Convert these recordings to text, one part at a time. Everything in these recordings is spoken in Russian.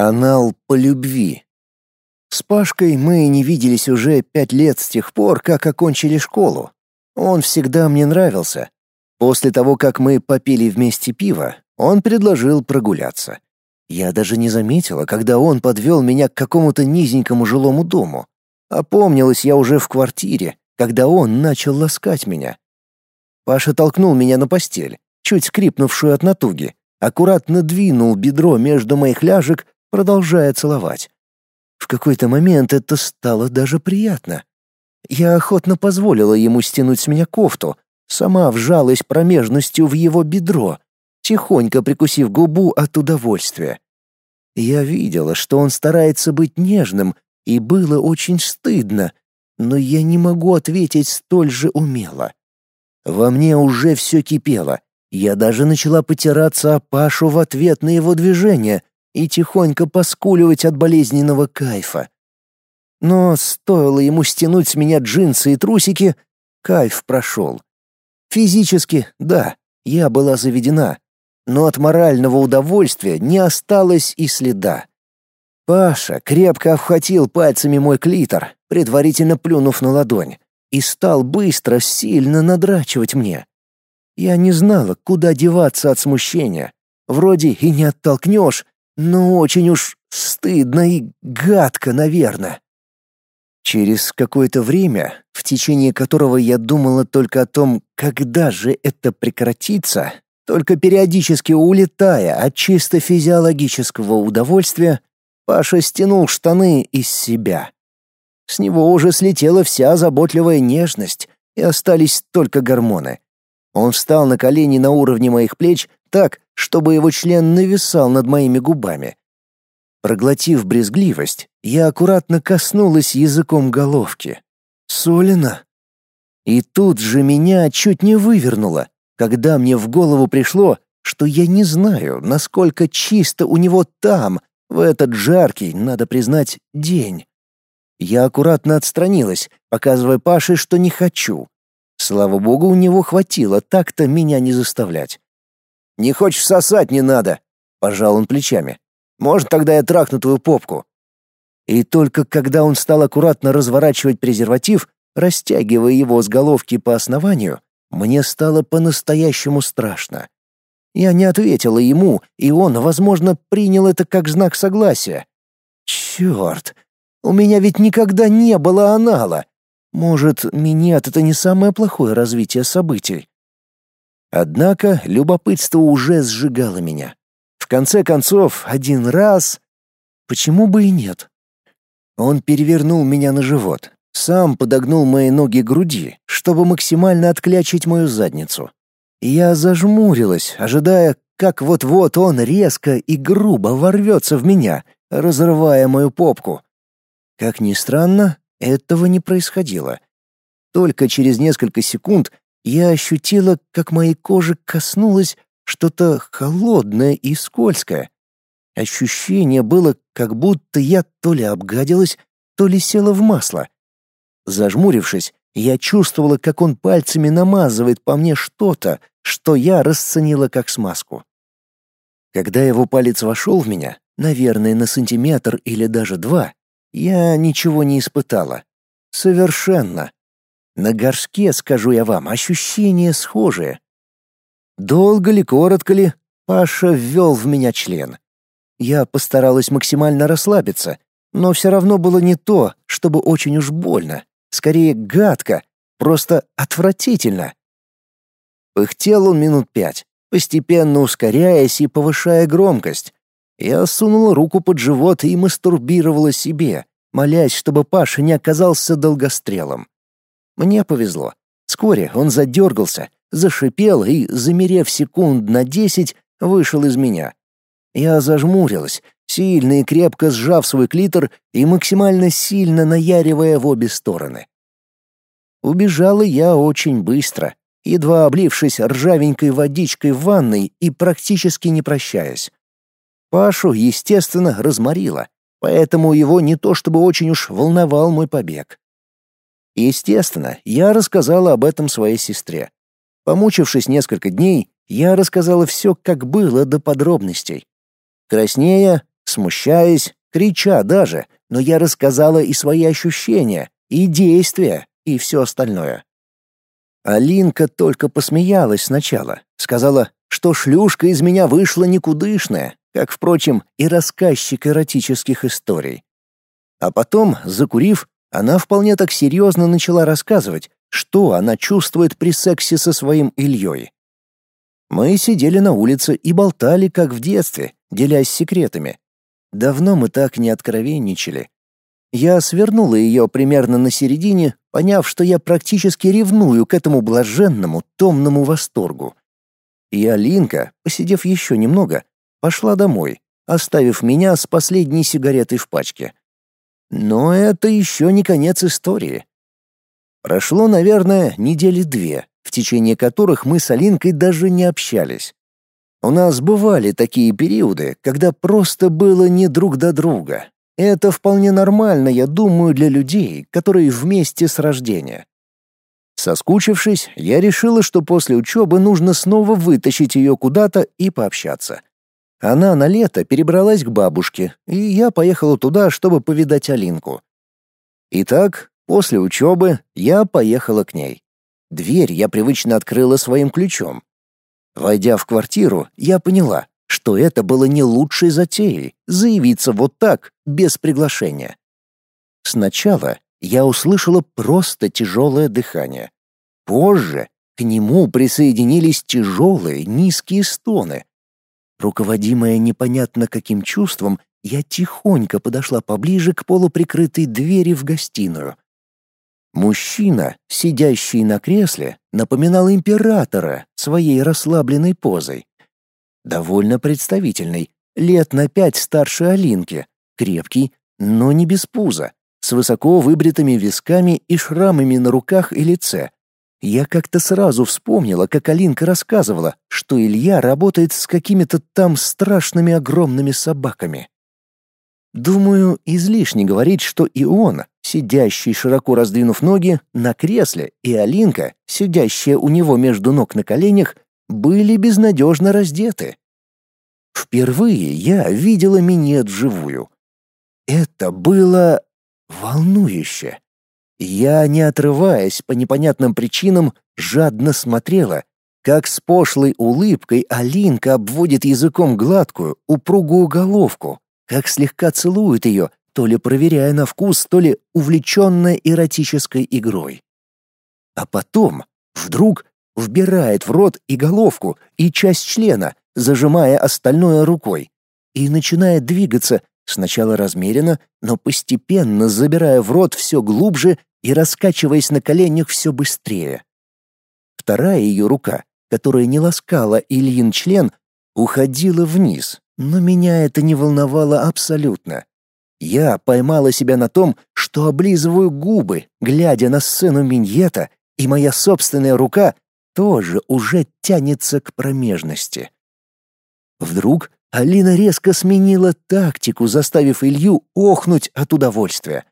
Анал по любви. С Пашкой мы не виделись уже пять лет с тех пор, как окончили школу. Он всегда мне нравился. После того, как мы попили вместе пиво, он предложил прогуляться. Я даже не заметила, когда он подвел меня к какому-то низенькому жилому дому. Опомнилась я уже в квартире, когда он начал ласкать меня. Паша толкнул меня на постель, чуть скрипнувшую от натуги, аккуратно двинул бедро между моих ляжек продолжая целовать. В какой-то момент это стало даже приятно. Я охотно позволила ему стянуть с меня кофту, сама вжалась промежностью в его бедро, тихонько прикусив губу от удовольствия. Я видела, что он старается быть нежным, и было очень стыдно, но я не могу ответить столь же умело. Во мне уже все кипело. Я даже начала потираться о Пашу в ответ на его движение, и тихонько поскуливать от болезненного кайфа. Но стоило ему стянуть с меня джинсы и трусики, кайф прошел. Физически, да, я была заведена, но от морального удовольствия не осталось и следа. Паша крепко обхватил пальцами мой клитор, предварительно плюнув на ладонь, и стал быстро, сильно надрачивать мне. Я не знала, куда деваться от смущения. Вроде и не оттолкнешь, но очень уж стыдно и гадко, наверное. Через какое-то время, в течение которого я думала только о том, когда же это прекратится, только периодически улетая от чисто физиологического удовольствия, Паша стянул штаны из себя. С него уже слетела вся заботливая нежность, и остались только гормоны. Он встал на колени на уровне моих плеч так, чтобы его член нависал над моими губами. Проглотив брезгливость, я аккуратно коснулась языком головки. Солено. И тут же меня чуть не вывернуло, когда мне в голову пришло, что я не знаю, насколько чисто у него там, в этот жаркий, надо признать, день. Я аккуратно отстранилась, показывая Паше, что не хочу. Слава богу, у него хватило так-то меня не заставлять. Не хочешь сосать, не надо, пожал он плечами. Может, тогда я трахну твою попку. И только когда он стал аккуратно разворачивать презерватив, растягивая его с головки по основанию, мне стало по-настоящему страшно. Я не ответила ему, и он, возможно, принял это как знак согласия. Черт, у меня ведь никогда не было анала. Может, минет — это не самое плохое развитие событий. Однако любопытство уже сжигало меня. В конце концов, один раз... Почему бы и нет? Он перевернул меня на живот, сам подогнул мои ноги к груди, чтобы максимально отклячить мою задницу. Я зажмурилась, ожидая, как вот-вот он резко и грубо ворвется в меня, разрывая мою попку. Как ни странно, этого не происходило. Только через несколько секунд я ощутила, как моей коже коснулось что-то холодное и скользкое. Ощущение было, как будто я то ли обгадилась, то ли села в масло. Зажмурившись, я чувствовала, как он пальцами намазывает по мне что-то, что я расценила как смазку. Когда его палец вошел в меня, наверное, на сантиметр или даже два, я ничего не испытала. Совершенно. На горшке, скажу я вам, ощущения схожие. Долго ли, коротко ли, Паша ввел в меня член. Я постаралась максимально расслабиться, но все равно было не то, чтобы очень уж больно. Скорее, гадко, просто отвратительно. Пыхтел он минут пять, постепенно ускоряясь и повышая громкость. Я сунула руку под живот и мастурбировала себе, молясь, чтобы Паша не оказался долгострелом. Мне повезло. Вскоре он задергался, зашипел и, замерев секунд на десять, вышел из меня. Я зажмурилась, сильно и крепко сжав свой клитор и максимально сильно наяривая в обе стороны. Убежала я очень быстро, едва облившись ржавенькой водичкой в ванной и практически не прощаясь. Пашу, естественно, разморила, поэтому его не то чтобы очень уж волновал мой побег. Естественно, я рассказала об этом своей сестре. Помучившись несколько дней, я рассказала все, как было, до подробностей. Краснея, смущаясь, крича даже, но я рассказала и свои ощущения, и действия, и все остальное. Алинка только посмеялась сначала, сказала, что шлюшка из меня вышла никудышная, как, впрочем, и рассказчик эротических историй. А потом, закурив, она вполне так серьезно начала рассказывать, что она чувствует при сексе со своим Ильей. Мы сидели на улице и болтали, как в детстве, делясь секретами. Давно мы так не откровенничали. Я свернула ее примерно на середине, поняв, что я практически ревную к этому блаженному, томному восторгу. И Алинка, посидев еще немного, пошла домой, оставив меня с последней сигаретой в пачке. Но это еще не конец истории. Прошло, наверное, недели две, в течение которых мы с Алинкой даже не общались. У нас бывали такие периоды, когда просто было не друг до друга. Это вполне нормально, я думаю, для людей, которые вместе с рождения. Соскучившись, я решила, что после учебы нужно снова вытащить ее куда-то и пообщаться. Она на лето перебралась к бабушке, и я поехала туда, чтобы повидать Алинку. Итак, после учебы я поехала к ней. Дверь я привычно открыла своим ключом. Войдя в квартиру, я поняла, что это было не лучшей затеей — заявиться вот так, без приглашения. Сначала я услышала просто тяжелое дыхание. Позже к нему присоединились тяжелые низкие стоны. Руководимая непонятно каким чувством, я тихонько подошла поближе к полуприкрытой двери в гостиную — Мужчина, сидящий на кресле, напоминал императора своей расслабленной позой. Довольно представительный, лет на пять старше Алинки, крепкий, но не без пуза, с высоко выбритыми висками и шрамами на руках и лице. Я как-то сразу вспомнила, как Алинка рассказывала, что Илья работает с какими-то там страшными огромными собаками. Думаю, излишне говорить, что и он, сидящий широко раздвинув ноги на кресле, и Алинка, сидящая у него между ног на коленях, были безнадежно раздеты. Впервые я видела минет вживую. Это было волнующе. Я, не отрываясь по непонятным причинам, жадно смотрела, как с пошлой улыбкой Алинка обводит языком гладкую, упругую головку, как слегка целует ее, то ли проверяя на вкус, то ли увлеченная эротической игрой. А потом вдруг вбирает в рот и головку, и часть члена, зажимая остальное рукой, и начинает двигаться, сначала размеренно, но постепенно забирая в рот все глубже и раскачиваясь на коленях все быстрее. Вторая ее рука, которая не ласкала Ильин член, уходила вниз, но меня это не волновало абсолютно. Я поймала себя на том, что облизываю губы, глядя на сцену миньета, и моя собственная рука тоже уже тянется к промежности. Вдруг Алина резко сменила тактику, заставив Илью охнуть от удовольствия.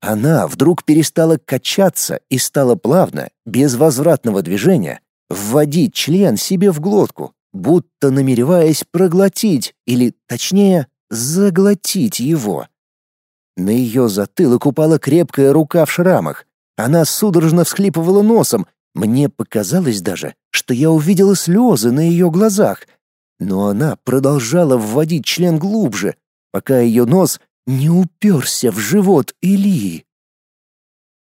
Она вдруг перестала качаться и стала плавно, без возвратного движения, вводить член себе в глотку, будто намереваясь проглотить, или, точнее, заглотить его. На ее затылок упала крепкая рука в шрамах. Она судорожно всхлипывала носом. Мне показалось даже, что я увидела слезы на ее глазах. Но она продолжала вводить член глубже, пока ее нос не уперся в живот Ильи.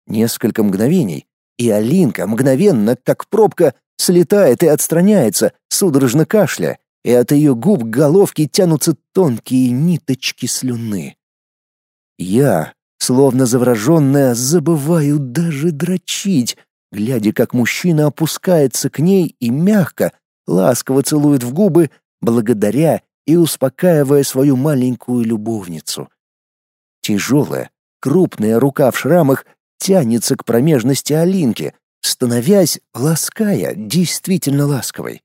Несколько мгновений, и Алинка мгновенно, как пробка, слетает и отстраняется, судорожно кашля, и от ее губ к головке тянутся тонкие ниточки слюны. Я, словно завороженная, забываю даже дрочить, глядя, как мужчина опускается к ней и мягко, ласково целует в губы, благодаря и успокаивая свою маленькую любовницу. Тяжелая, крупная рука в шрамах тянется к промежности Алинки, становясь, лаская, действительно ласковой.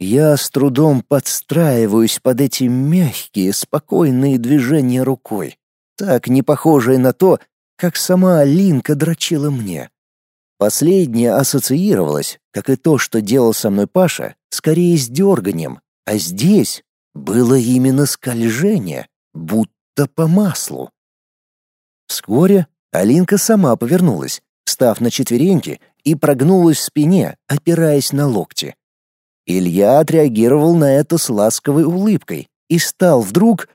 Я с трудом подстраиваюсь под эти мягкие, спокойные движения рукой, так не похожие на то, как сама Алинка дрочила мне. Последнее ассоциировалось, как и то, что делал со мной Паша, скорее с дерганием, а здесь было именно скольжение, будто по маслу. Вскоре Алинка сама повернулась, встав на четвереньки и прогнулась в спине, опираясь на локти. Илья отреагировал на это с ласковой улыбкой и стал вдруг...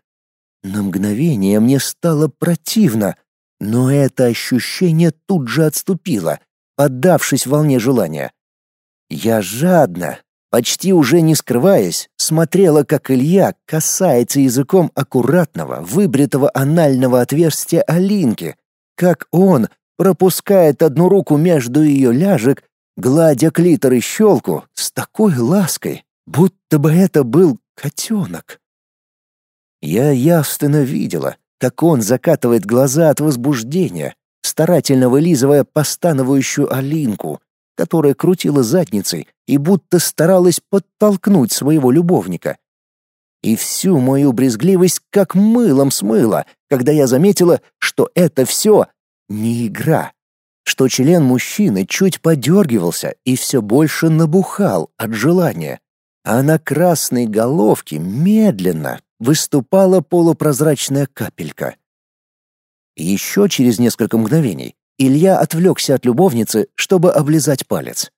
На мгновение мне стало противно, но это ощущение тут же отступило, поддавшись волне желания. Я жадно, почти уже не скрываясь, смотрела, как Илья касается языком аккуратного, выбритого анального отверстия Алинки, как он пропускает одну руку между ее ляжек, гладя клитор и щелку с такой лаской, будто бы это был котенок. Я явственно видела, как он закатывает глаза от возбуждения, старательно вылизывая постановающую Алинку, которая крутила задницей и будто старалась подтолкнуть своего любовника. И всю мою брезгливость как мылом смыло, когда я заметила, что это все не игра, что член мужчины чуть подергивался и все больше набухал от желания, а на красной головке медленно выступала полупрозрачная капелька. Еще через несколько мгновений Илья отвлекся от любовницы, чтобы облизать палец.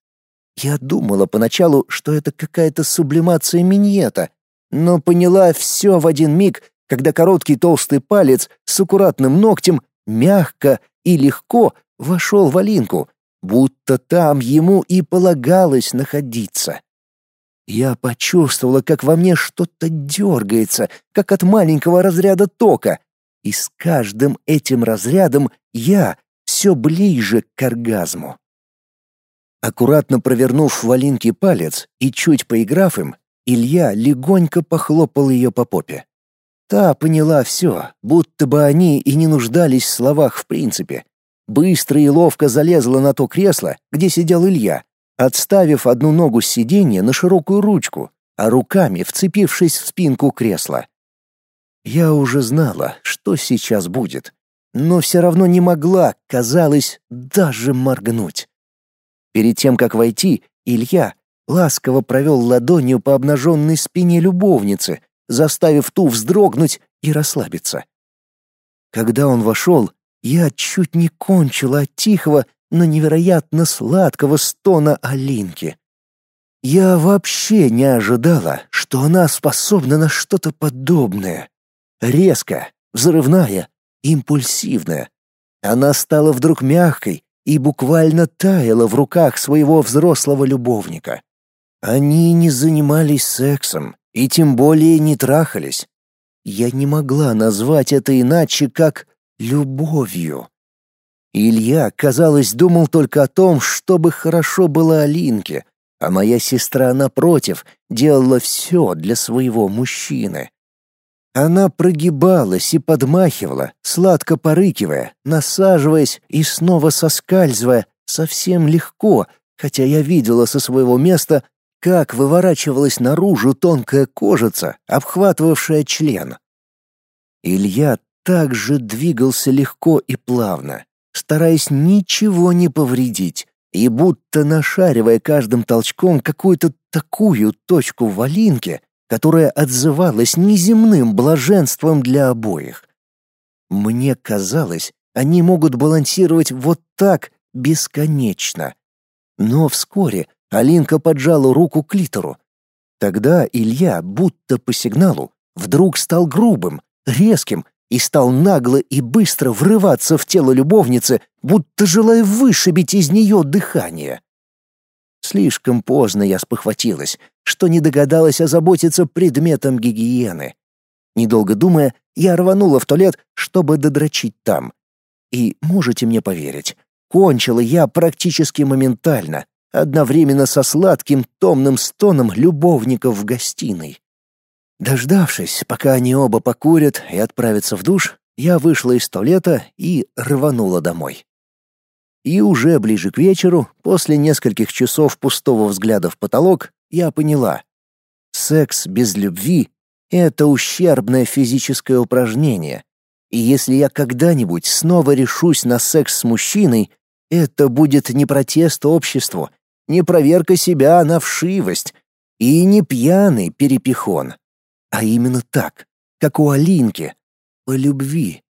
Я думала поначалу, что это какая-то сублимация миньета, но поняла все в один миг, когда короткий толстый палец с аккуратным ногтем мягко и легко вошел в Алинку, будто там ему и полагалось находиться. Я почувствовала, как во мне что-то дергается, как от маленького разряда тока, и с каждым этим разрядом я все ближе к оргазму. Аккуратно провернув в Алинке палец и чуть поиграв им, Илья легонько похлопал ее по попе. Та поняла все, будто бы они и не нуждались в словах в принципе. Быстро и ловко залезла на то кресло, где сидел Илья, отставив одну ногу с сиденья на широкую ручку, а руками вцепившись в спинку кресла. Я уже знала, что сейчас будет, но все равно не могла, казалось, даже моргнуть. Перед тем, как войти, Илья ласково провел ладонью по обнаженной спине любовницы, заставив ту вздрогнуть и расслабиться. Когда он вошел, я чуть не кончила от тихого, но невероятно сладкого стона Алинки. Я вообще не ожидала, что она способна на что-то подобное. Резко, взрывная, импульсивная. Она стала вдруг мягкой и буквально таяла в руках своего взрослого любовника. Они не занимались сексом, и тем более не трахались. Я не могла назвать это иначе, как любовью. Илья, казалось, думал только о том, чтобы хорошо было Алинке, а моя сестра, напротив, делала все для своего мужчины. Она прогибалась и подмахивала, сладко порыкивая, насаживаясь и снова соскальзывая, совсем легко, хотя я видела со своего места, как выворачивалась наружу тонкая кожица, обхватывавшая член. Илья также двигался легко и плавно, стараясь ничего не повредить, и будто нашаривая каждым толчком какую-то такую точку в Алинке, которая отзывалась неземным блаженством для обоих. Мне казалось, они могут балансировать вот так бесконечно. Но вскоре Алинка поджала руку к литеру. Тогда Илья, будто по сигналу, вдруг стал грубым, резким и стал нагло и быстро врываться в тело любовницы, будто желая вышибить из нее дыхание. Слишком поздно я спохватилась, что не догадалась озаботиться предметом гигиены. Недолго думая, я рванула в туалет, чтобы додрочить там. И можете мне поверить, кончила я практически моментально, одновременно со сладким томным стоном любовников в гостиной. Дождавшись, пока они оба покурят и отправятся в душ, я вышла из туалета и рванула домой. И уже ближе к вечеру, после нескольких часов пустого взгляда в потолок, я поняла. Секс без любви — это ущербное физическое упражнение. И если я когда-нибудь снова решусь на секс с мужчиной, это будет не протест обществу, не проверка себя на вшивость и не пьяный перепихон. а именно так, как у Алинки, по любви.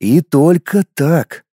И только так.